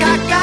like